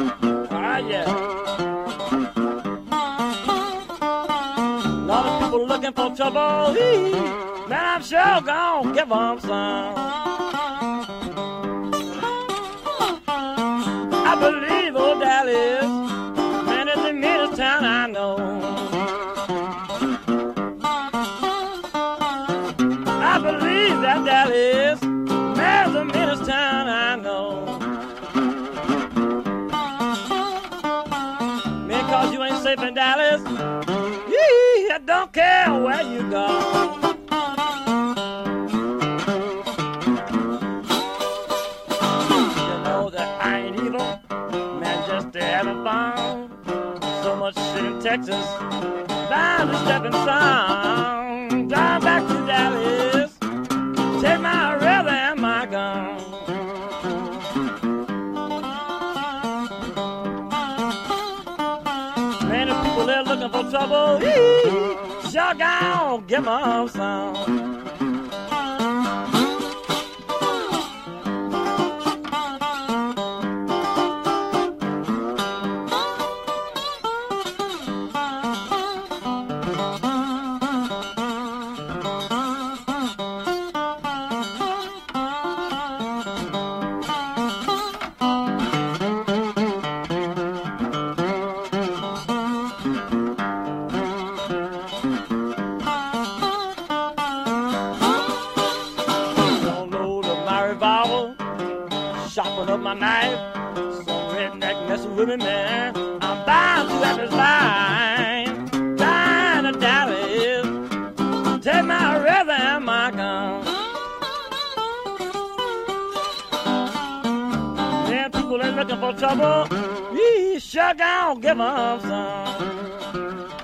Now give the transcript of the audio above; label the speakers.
Speaker 1: Ah, Vaya. A lot of people looking for trouble. Man, I'm sure gonna give them some. I believe old Dallas. Safe in Dallas, yee, I don't care where you go. You know that I ain't evil, man, just having fun. So much shit in Texas, bound to step in some. Drive back to Dallas, take my river and my gun. For trouble, Yee, sure give 'em some. Up my knife. Some redneck messing with me, man. I'm bound to have his line. Dying to Dallas, take my river and my gun. Them people ain't looking for trouble. He sure gonna give 'em some.